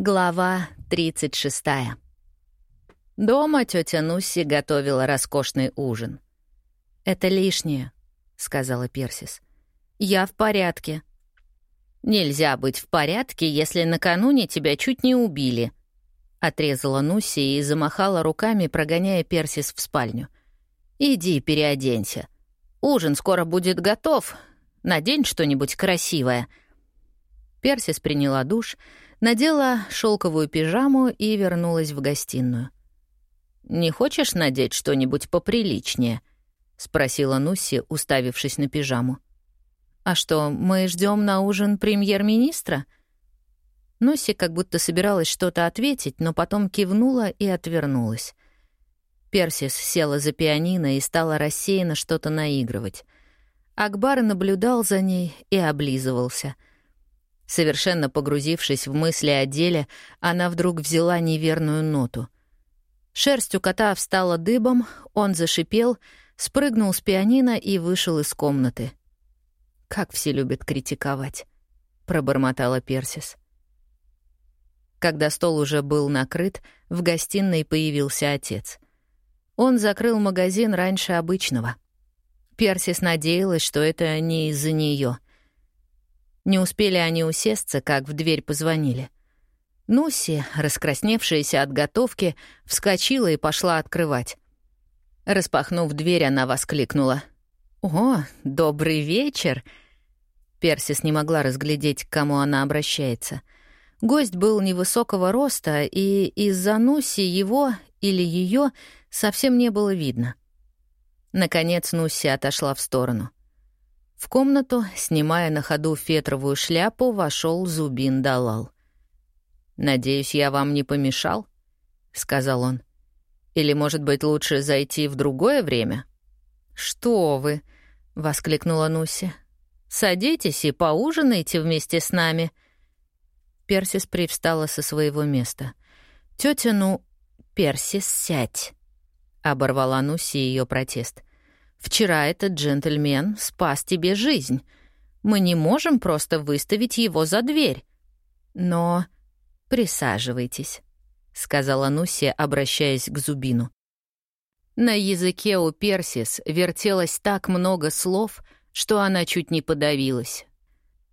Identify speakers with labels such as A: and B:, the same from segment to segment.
A: Глава 36. Дома тетя Нусси готовила роскошный ужин. «Это лишнее», — сказала Персис. «Я в порядке». «Нельзя быть в порядке, если накануне тебя чуть не убили», — отрезала Нусси и замахала руками, прогоняя Персис в спальню. «Иди переоденься. Ужин скоро будет готов. Надень что-нибудь красивое». Персис приняла душ — надела шелковую пижаму и вернулась в гостиную. «Не хочешь надеть что-нибудь поприличнее?» — спросила Нусси, уставившись на пижаму. «А что, мы ждем на ужин премьер-министра?» Нусси как будто собиралась что-то ответить, но потом кивнула и отвернулась. Персис села за пианино и стала рассеянно что-то наигрывать. Акбар наблюдал за ней и облизывался — Совершенно погрузившись в мысли о деле, она вдруг взяла неверную ноту. Шерсть у кота встала дыбом, он зашипел, спрыгнул с пианино и вышел из комнаты. «Как все любят критиковать», — пробормотала Персис. Когда стол уже был накрыт, в гостиной появился отец. Он закрыл магазин раньше обычного. Персис надеялась, что это не из-за нее — не успели они усесться, как в дверь позвонили. Нуси, раскрасневшаяся от готовки, вскочила и пошла открывать. Распахнув дверь, она воскликнула. «О, добрый вечер!» Персис не могла разглядеть, к кому она обращается. Гость был невысокого роста, и из-за Нуси его или ее совсем не было видно. Наконец Нуси отошла в сторону. В комнату, снимая на ходу фетровую шляпу, вошел Зубин Далал. «Надеюсь, я вам не помешал?» — сказал он. «Или, может быть, лучше зайти в другое время?» «Что вы!» — воскликнула Нуси. «Садитесь и поужинайте вместе с нами». Персис привстала со своего места. «Тётя, ну, Персис, сядь!» — оборвала Нуси ее протест. Вчера этот джентльмен спас тебе жизнь. Мы не можем просто выставить его за дверь. Но присаживайтесь, — сказала Нуси, обращаясь к Зубину. На языке у Персис вертелось так много слов, что она чуть не подавилась.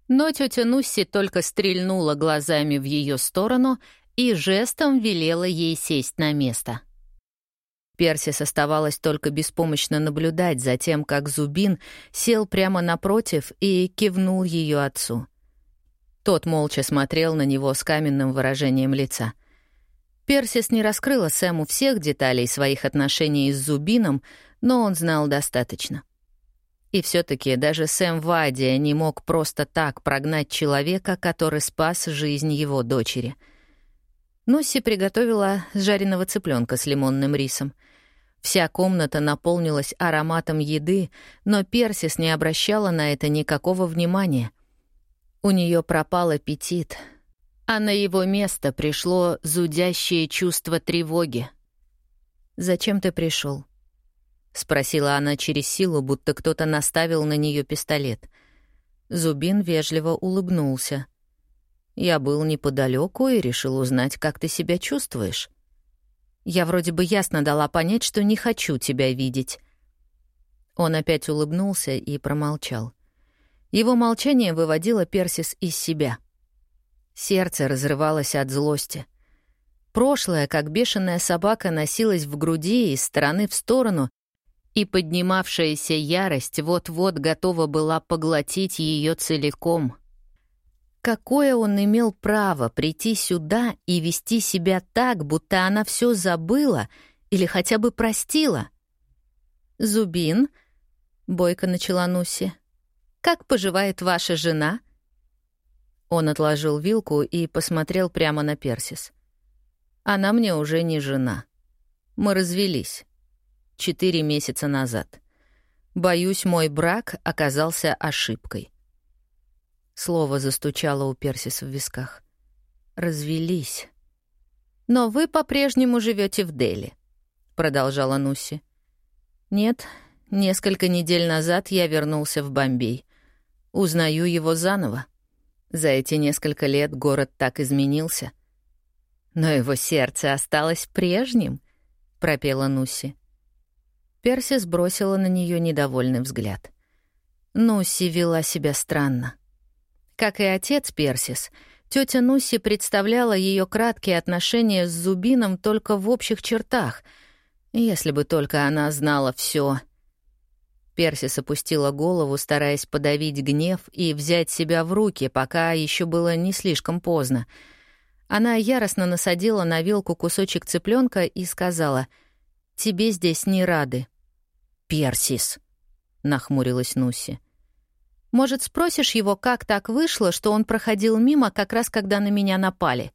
A: Но тетя Нусси только стрельнула глазами в ее сторону и жестом велела ей сесть на место. Персис оставалось только беспомощно наблюдать за тем, как Зубин сел прямо напротив и кивнул ее отцу. Тот молча смотрел на него с каменным выражением лица. Персис не раскрыла Сэму всех деталей своих отношений с Зубином, но он знал достаточно. И все таки даже Сэм Вадия не мог просто так прогнать человека, который спас жизнь его дочери — Носси приготовила жареного цыпленка с лимонным рисом. Вся комната наполнилась ароматом еды, но Персис не обращала на это никакого внимания. У нее пропал аппетит, а на его место пришло зудящее чувство тревоги. «Зачем ты пришел? спросила она через силу, будто кто-то наставил на нее пистолет. Зубин вежливо улыбнулся. Я был неподалеку и решил узнать, как ты себя чувствуешь. Я вроде бы ясно дала понять, что не хочу тебя видеть. Он опять улыбнулся и промолчал. Его молчание выводило Персис из себя. Сердце разрывалось от злости. Прошлое, как бешеная собака, носилась в груди из стороны в сторону, и поднимавшаяся ярость вот-вот готова была поглотить ее целиком — Какое он имел право прийти сюда и вести себя так, будто она все забыла или хотя бы простила? «Зубин», — бойко начала Нуси, — «как поживает ваша жена?» Он отложил вилку и посмотрел прямо на Персис. «Она мне уже не жена. Мы развелись. Четыре месяца назад. Боюсь, мой брак оказался ошибкой. Слово застучало у Персис в висках. «Развелись». «Но вы по-прежнему живете в Дели», — продолжала Нуси. «Нет, несколько недель назад я вернулся в Бомбей. Узнаю его заново. За эти несколько лет город так изменился. Но его сердце осталось прежним, — пропела Нуси. Перси сбросила на нее недовольный взгляд. Нуси вела себя странно. Как и отец Персис, тетя Нуси представляла ее краткие отношения с Зубином только в общих чертах, если бы только она знала все. Персис опустила голову, стараясь подавить гнев и взять себя в руки, пока еще было не слишком поздно. Она яростно насадила на вилку кусочек цыпленка и сказала, «Тебе здесь не рады». «Персис», — нахмурилась Нуси. «Может, спросишь его, как так вышло, что он проходил мимо как раз когда на меня напали?»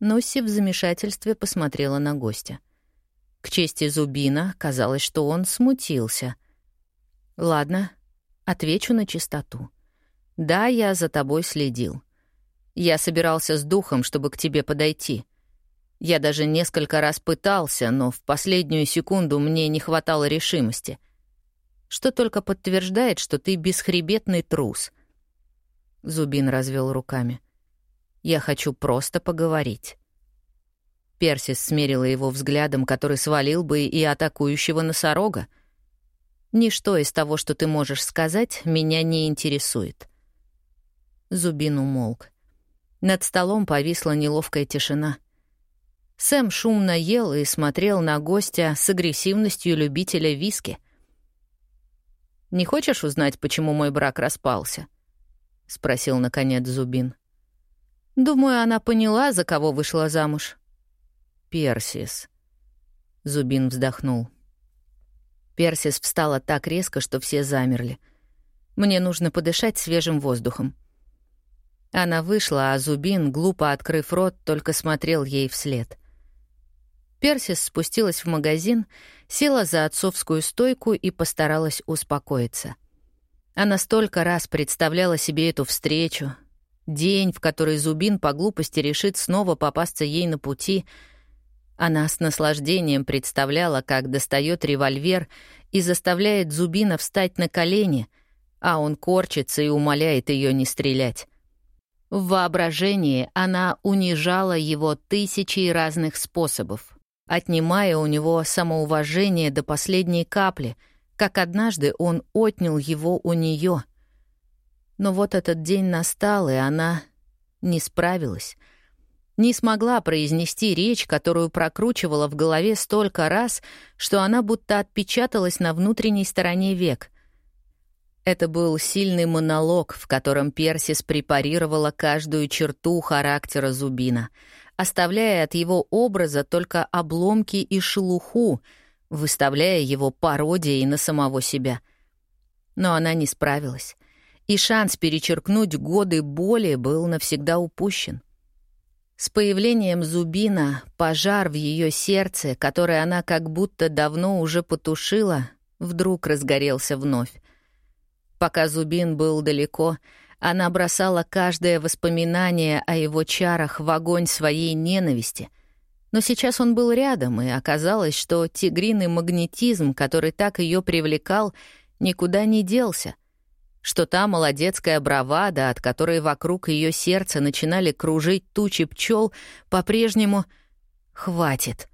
A: Нуси в замешательстве посмотрела на гостя. К чести Зубина казалось, что он смутился — Ладно, отвечу на чистоту. Да, я за тобой следил. Я собирался с духом, чтобы к тебе подойти. Я даже несколько раз пытался, но в последнюю секунду мне не хватало решимости. Что только подтверждает, что ты бесхребетный трус. Зубин развел руками. Я хочу просто поговорить. Персис смерила его взглядом, который свалил бы и атакующего носорога. Ничто из того, что ты можешь сказать, меня не интересует». Зубин умолк. Над столом повисла неловкая тишина. Сэм шумно ел и смотрел на гостя с агрессивностью любителя виски. «Не хочешь узнать, почему мой брак распался?» — спросил, наконец, Зубин. «Думаю, она поняла, за кого вышла замуж». «Персис». Зубин вздохнул. Персис встала так резко, что все замерли. Мне нужно подышать свежим воздухом. Она вышла, а Зубин, глупо открыв рот, только смотрел ей вслед. Персис спустилась в магазин, села за отцовскую стойку и постаралась успокоиться. Она столько раз представляла себе эту встречу, день, в который Зубин по глупости решит снова попасться ей на пути — она с наслаждением представляла, как достает револьвер и заставляет Зубина встать на колени, а он корчится и умоляет ее не стрелять. В воображении она унижала его тысячей разных способов, отнимая у него самоуважение до последней капли, как однажды он отнял его у нее. Но вот этот день настал, и она не справилась — не смогла произнести речь, которую прокручивала в голове столько раз, что она будто отпечаталась на внутренней стороне век. Это был сильный монолог, в котором Персис препарировала каждую черту характера Зубина, оставляя от его образа только обломки и шелуху, выставляя его пародией на самого себя. Но она не справилась, и шанс перечеркнуть годы боли был навсегда упущен. С появлением Зубина пожар в ее сердце, который она как будто давно уже потушила, вдруг разгорелся вновь. Пока Зубин был далеко, она бросала каждое воспоминание о его чарах в огонь своей ненависти. Но сейчас он был рядом, и оказалось, что тигриный магнетизм, который так ее привлекал, никуда не делся — что та молодецкая бравада, от которой вокруг ее сердца начинали кружить тучи пчел, по-прежнему «хватит».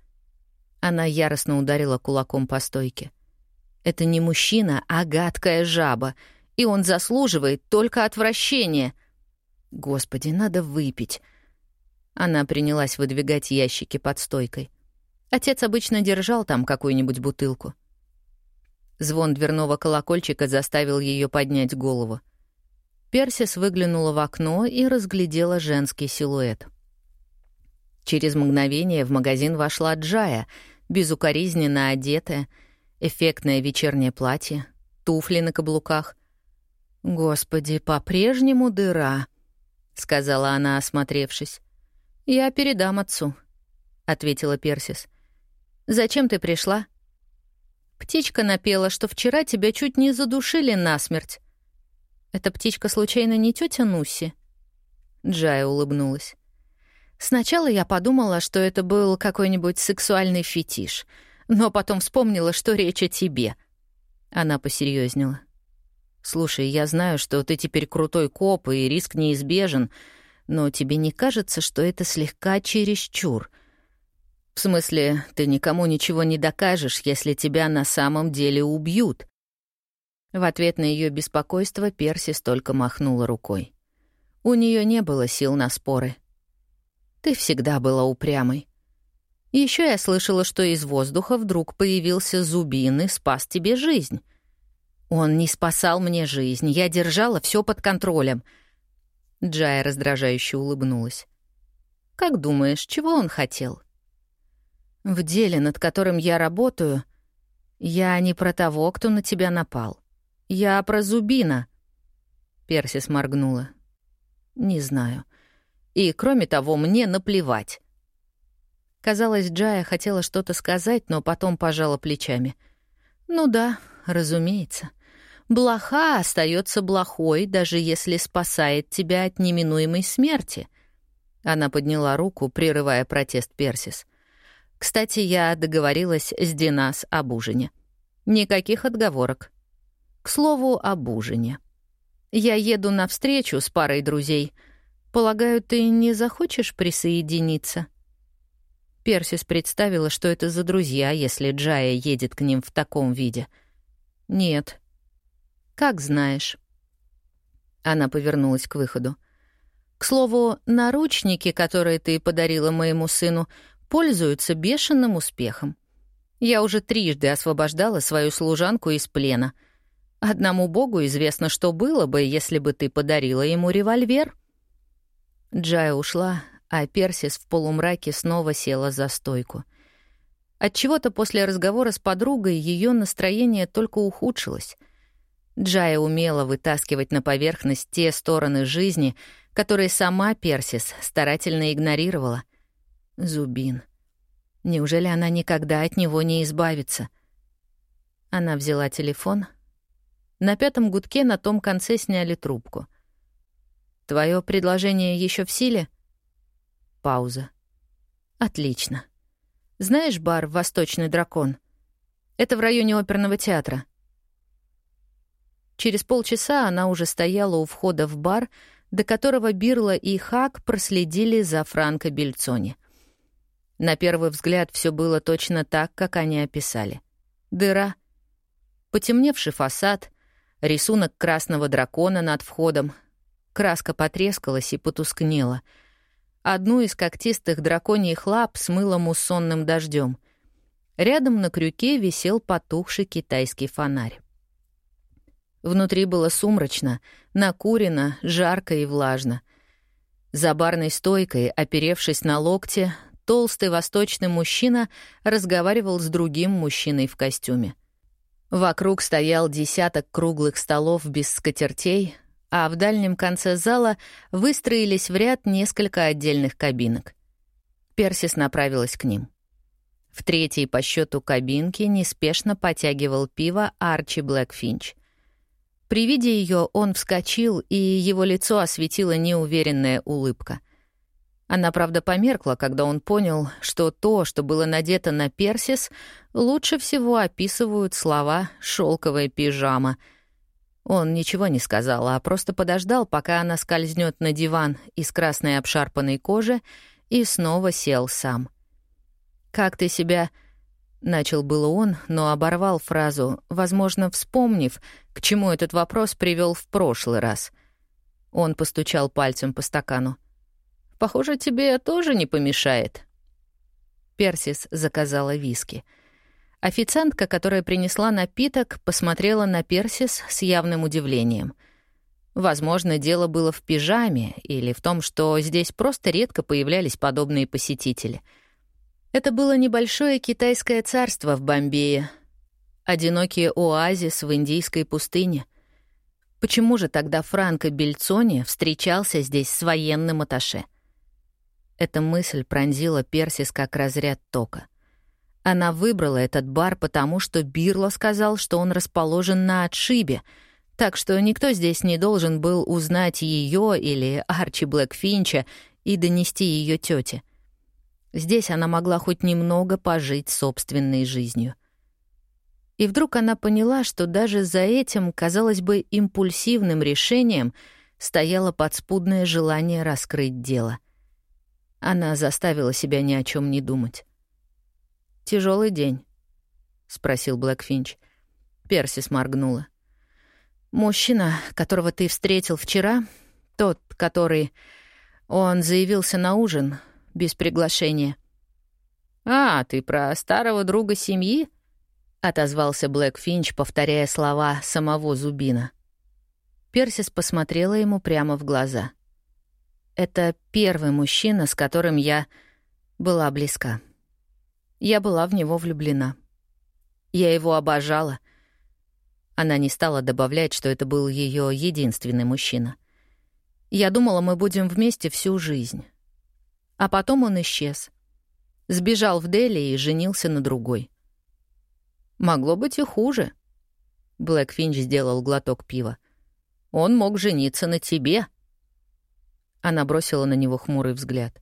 A: Она яростно ударила кулаком по стойке. «Это не мужчина, а гадкая жаба, и он заслуживает только отвращения». «Господи, надо выпить». Она принялась выдвигать ящики под стойкой. Отец обычно держал там какую-нибудь бутылку. Звон дверного колокольчика заставил ее поднять голову. Персис выглянула в окно и разглядела женский силуэт. Через мгновение в магазин вошла Джая, безукоризненно одетая, эффектное вечернее платье, туфли на каблуках. «Господи, по-прежнему дыра», — сказала она, осмотревшись. «Я передам отцу», — ответила Персис. «Зачем ты пришла?» Птичка напела, что вчера тебя чуть не задушили насмерть. Эта птичка случайно не тетя Нуси? Джая улыбнулась. Сначала я подумала, что это был какой-нибудь сексуальный фетиш, но потом вспомнила, что речь о тебе. Она посерьезнела. «Слушай, я знаю, что ты теперь крутой коп, и риск неизбежен, но тебе не кажется, что это слегка чересчур? В смысле, ты никому ничего не докажешь, если тебя на самом деле убьют. В ответ на ее беспокойство Персис только махнула рукой. У нее не было сил на споры. Ты всегда была упрямой. Еще я слышала, что из воздуха вдруг появился Зубин и спас тебе жизнь. Он не спасал мне жизнь, я держала все под контролем. Джая раздражающе улыбнулась. Как думаешь, чего он хотел? В деле, над которым я работаю, я не про того, кто на тебя напал. Я про Зубина. Персис моргнула. Не знаю. И, кроме того, мне наплевать. Казалось, Джая хотела что-то сказать, но потом пожала плечами. «Ну да, разумеется. Блоха остается блохой, даже если спасает тебя от неминуемой смерти». Она подняла руку, прерывая протест Персис. «Кстати, я договорилась с Динас об ужине. Никаких отговорок. К слову, об ужине. Я еду на встречу с парой друзей. Полагаю, ты не захочешь присоединиться?» Персис представила, что это за друзья, если Джая едет к ним в таком виде. «Нет». «Как знаешь». Она повернулась к выходу. «К слову, наручники, которые ты подарила моему сыну, пользуются бешеным успехом. Я уже трижды освобождала свою служанку из плена. Одному богу известно, что было бы, если бы ты подарила ему револьвер». Джая ушла, а Персис в полумраке снова села за стойку. Отчего-то после разговора с подругой ее настроение только ухудшилось. Джая умела вытаскивать на поверхность те стороны жизни, которые сама Персис старательно игнорировала. Зубин. Неужели она никогда от него не избавится? Она взяла телефон. На пятом гудке на том конце сняли трубку. «Твое предложение еще в силе?» Пауза. «Отлично. Знаешь бар «Восточный дракон»? Это в районе оперного театра». Через полчаса она уже стояла у входа в бар, до которого Бирла и Хак проследили за Франко Бельцони. На первый взгляд все было точно так, как они описали. Дыра, потемневший фасад, рисунок красного дракона над входом. Краска потрескалась и потускнела — Одну из когтистых драконьих лап смыло муссонным дождем. Рядом на крюке висел потухший китайский фонарь. Внутри было сумрачно, накурено, жарко и влажно. За барной стойкой, оперевшись на локте, толстый восточный мужчина разговаривал с другим мужчиной в костюме. Вокруг стоял десяток круглых столов без скатертей, а в дальнем конце зала выстроились в ряд несколько отдельных кабинок. Персис направилась к ним. В третьей по счету кабинке неспешно потягивал пиво Арчи Блэкфинч. При виде ее он вскочил, и его лицо осветила неуверенная улыбка. Она, правда, померкла, когда он понял, что то, что было надето на Персис, лучше всего описывают слова «шелковая пижама», он ничего не сказал, а просто подождал, пока она скользнет на диван из красной обшарпанной кожи и снова сел сам. «Как ты себя...» — начал было он, но оборвал фразу, возможно, вспомнив, к чему этот вопрос привел в прошлый раз. Он постучал пальцем по стакану. «Похоже, тебе тоже не помешает». Персис заказала виски — Официантка, которая принесла напиток, посмотрела на Персис с явным удивлением. Возможно, дело было в пижаме или в том, что здесь просто редко появлялись подобные посетители. Это было небольшое китайское царство в Бомбее. Одинокий оазис в индийской пустыне. Почему же тогда Франко Бельцони встречался здесь с военным аташе? Эта мысль пронзила Персис как разряд тока — она выбрала этот бар, потому что Бирло сказал, что он расположен на отшибе, так что никто здесь не должен был узнать ее или Арчи Блэкфинча и донести ее тете. Здесь она могла хоть немного пожить собственной жизнью. И вдруг она поняла, что даже за этим, казалось бы, импульсивным решением стояло подспудное желание раскрыть дело. Она заставила себя ни о чем не думать. Тяжелый день?» — спросил Блэкфинч. Персис моргнула. «Мужчина, которого ты встретил вчера, тот, который... Он заявился на ужин без приглашения». «А, ты про старого друга семьи?» — отозвался Блэк Финч, повторяя слова самого Зубина. Персис посмотрела ему прямо в глаза. «Это первый мужчина, с которым я была близка. Я была в него влюблена. Я его обожала. Она не стала добавлять, что это был ее единственный мужчина. Я думала, мы будем вместе всю жизнь. А потом он исчез. Сбежал в Дели и женился на другой. Могло быть и хуже. Блэк Финч сделал глоток пива. Он мог жениться на тебе. Она бросила на него хмурый взгляд.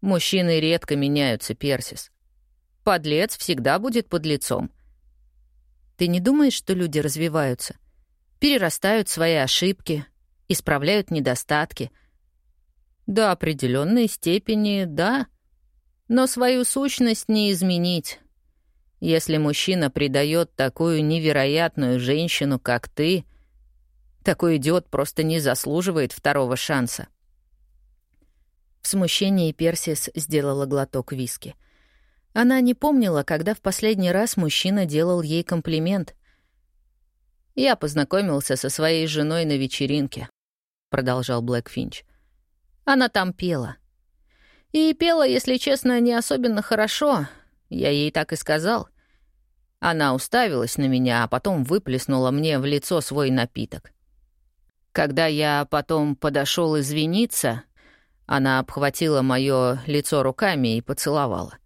A: Мужчины редко меняются, Персис. Подлец всегда будет подлецом. Ты не думаешь, что люди развиваются? Перерастают свои ошибки, исправляют недостатки. До определенной степени, да. Но свою сущность не изменить. Если мужчина предает такую невероятную женщину, как ты, такой идиот просто не заслуживает второго шанса. В смущении Персис сделала глоток виски — она не помнила, когда в последний раз мужчина делал ей комплимент. «Я познакомился со своей женой на вечеринке», — продолжал Блэк Финч. «Она там пела. И пела, если честно, не особенно хорошо. Я ей так и сказал. Она уставилась на меня, а потом выплеснула мне в лицо свой напиток. Когда я потом подошел извиниться, она обхватила мое лицо руками и поцеловала.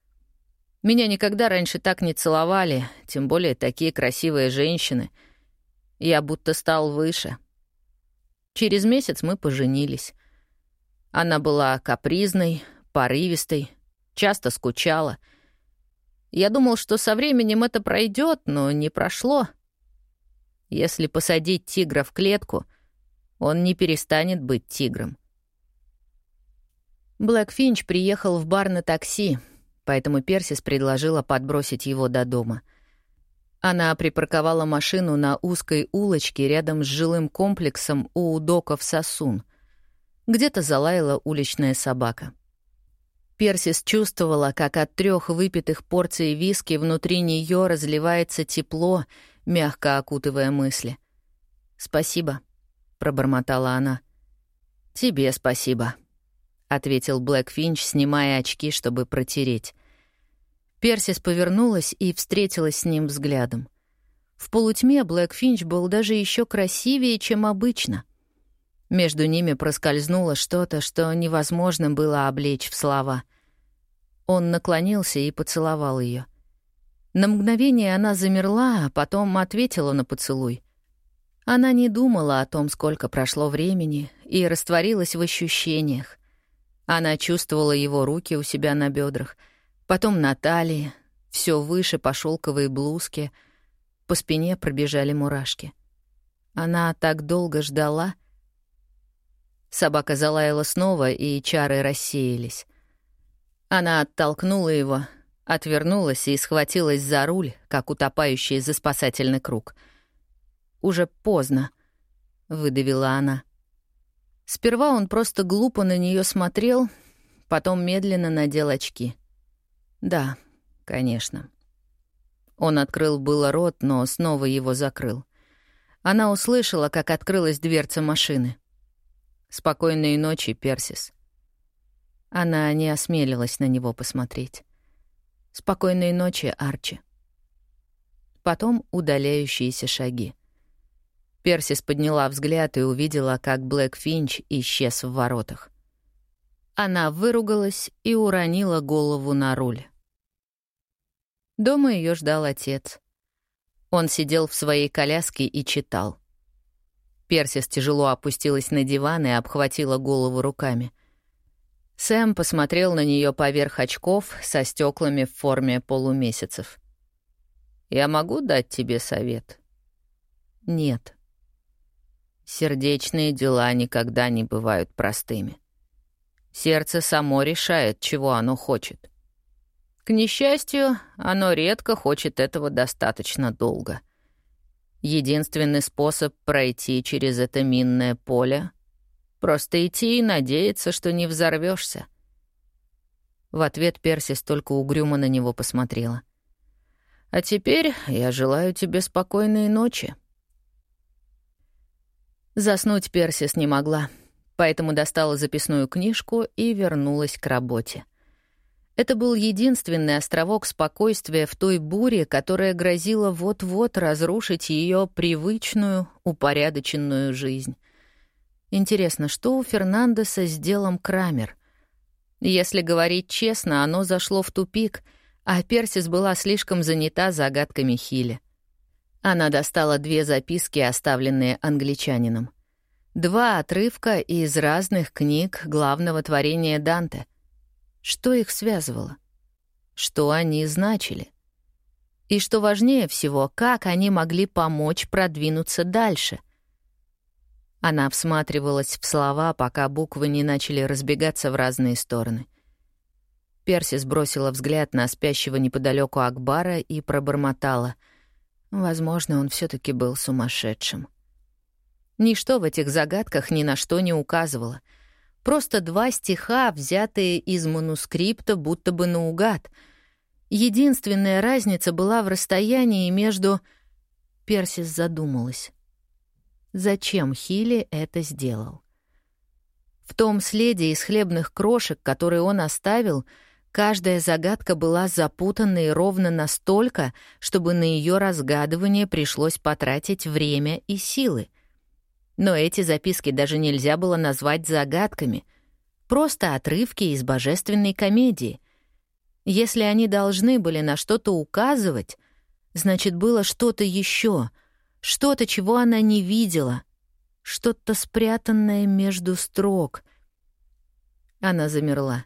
A: Меня никогда раньше так не целовали, тем более такие красивые женщины. Я будто стал выше. Через месяц мы поженились. Она была капризной, порывистой, часто скучала. Я думал, что со временем это пройдет, но не прошло. Если посадить тигра в клетку, он не перестанет быть тигром. Блэк Финч приехал в бар на такси, поэтому Персис предложила подбросить его до дома. Она припарковала машину на узкой улочке рядом с жилым комплексом у доков Сосун. Где-то залаяла уличная собака. Персис чувствовала, как от трех выпитых порций виски внутри нее разливается тепло, мягко окутывая мысли. «Спасибо», — пробормотала она. «Тебе спасибо», — ответил Блэк Финч, снимая очки, чтобы протереть. Персис повернулась и встретилась с ним взглядом. В полутьме Блэк Финч был даже еще красивее, чем обычно. Между ними проскользнуло что-то, что невозможно было облечь в слова. Он наклонился и поцеловал ее. На мгновение она замерла, а потом ответила на поцелуй. Она не думала о том, сколько прошло времени, и растворилась в ощущениях. Она чувствовала его руки у себя на бедрах — Потом на талии, все выше по шелковой блузке, по спине пробежали мурашки. Она так долго ждала. Собака залаяла снова, и чары рассеялись. Она оттолкнула его, отвернулась и схватилась за руль, как утопающий за спасательный круг. «Уже поздно», — выдавила она. Сперва он просто глупо на нее смотрел, потом медленно надел очки. Да, конечно. Он открыл было рот, но снова его закрыл. Она услышала, как открылась дверца машины. «Спокойной ночи, Персис». Она не осмелилась на него посмотреть. «Спокойной ночи, Арчи». Потом удаляющиеся шаги. Персис подняла взгляд и увидела, как Блэк Финч исчез в воротах. Она выругалась и уронила голову на руль. Дома ее ждал отец. Он сидел в своей коляске и читал. Персис тяжело опустилась на диван и обхватила голову руками. Сэм посмотрел на нее поверх очков со стеклами в форме полумесяцев. «Я могу дать тебе совет?» «Нет». Сердечные дела никогда не бывают простыми. Сердце само решает, чего оно хочет. К несчастью, оно редко хочет этого достаточно долго. Единственный способ пройти через это минное поле — просто идти и надеяться, что не взорвешься. В ответ Персис только угрюмо на него посмотрела. «А теперь я желаю тебе спокойной ночи». Заснуть Персис не могла, поэтому достала записную книжку и вернулась к работе. Это был единственный островок спокойствия в той буре, которая грозила вот-вот разрушить ее привычную, упорядоченную жизнь. Интересно, что у Фернандеса с делом Крамер? Если говорить честно, оно зашло в тупик, а Персис была слишком занята загадками Хиля. Она достала две записки, оставленные англичанином. Два отрывка из разных книг главного творения Данте. Что их связывало? Что они значили? И что важнее всего, как они могли помочь продвинуться дальше? Она всматривалась в слова, пока буквы не начали разбегаться в разные стороны. Персис бросила взгляд на спящего неподалеку Акбара и пробормотала — Возможно, он все таки был сумасшедшим. Ничто в этих загадках ни на что не указывало. Просто два стиха, взятые из манускрипта, будто бы наугад. Единственная разница была в расстоянии между... Персис задумалась. Зачем Хилли это сделал? В том следе из хлебных крошек, который он оставил, — Каждая загадка была запутанной ровно настолько, чтобы на ее разгадывание пришлось потратить время и силы. Но эти записки даже нельзя было назвать загадками, просто отрывки из божественной комедии. Если они должны были на что-то указывать, значит, было что-то еще, что-то, чего она не видела, что-то спрятанное между строк. Она замерла.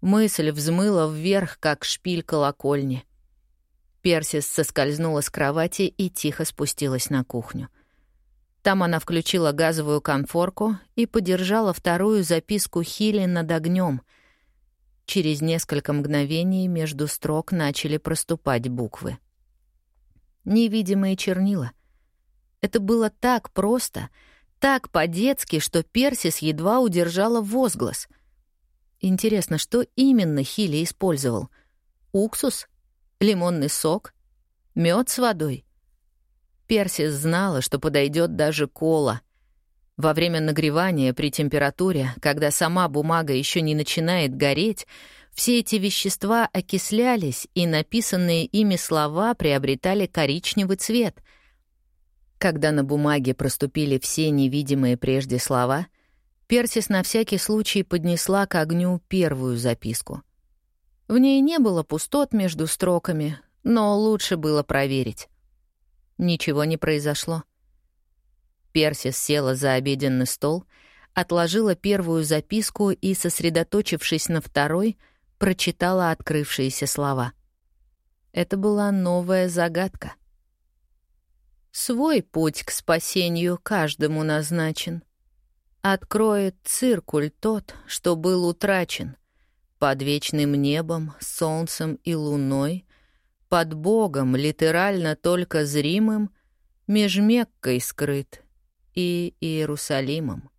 A: Мысль взмыла вверх, как шпиль колокольни. Персис соскользнула с кровати и тихо спустилась на кухню. Там она включила газовую конфорку и подержала вторую записку Хилли над огнем. Через несколько мгновений между строк начали проступать буквы. Невидимые чернила. Это было так просто, так по-детски, что Персис едва удержала возглас — Интересно, что именно Хилли использовал? Уксус? Лимонный сок? Мед с водой? Персис знала, что подойдет даже кола. Во время нагревания при температуре, когда сама бумага еще не начинает гореть, все эти вещества окислялись, и написанные ими слова приобретали коричневый цвет. Когда на бумаге проступили все невидимые прежде слова, Персис на всякий случай поднесла к огню первую записку. В ней не было пустот между строками, но лучше было проверить. Ничего не произошло. Персис села за обеденный стол, отложила первую записку и, сосредоточившись на второй, прочитала открывшиеся слова. Это была новая загадка. «Свой путь к спасению каждому назначен», Откроет циркуль тот, что был утрачен, Под вечным небом, солнцем и луной, Под Богом, литерально только зримым, Меж Меккой скрыт и Иерусалимом.